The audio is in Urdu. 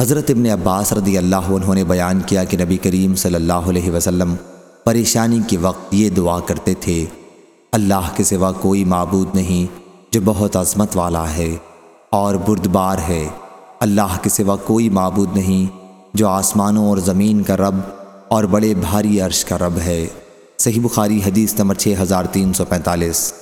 حضرت ابن عباس رضی اللہ عنہ نے بیان کیا کہ نبی کریم صلی اللہ علیہ وسلم پریشانی کے وقت یہ دعا کرتے تھے، اللہ کے سوا کوئی معبود نہیں جو بہت عظمت والا ہے اور بردبار ہے۔ اللہ کے سوا کوئی معبود نہیں جو آسمانوں اور زمین کا رب اور بڑے بھاری عرش کا رب ہے۔ صحیح بخاری حدیث نمبر 6345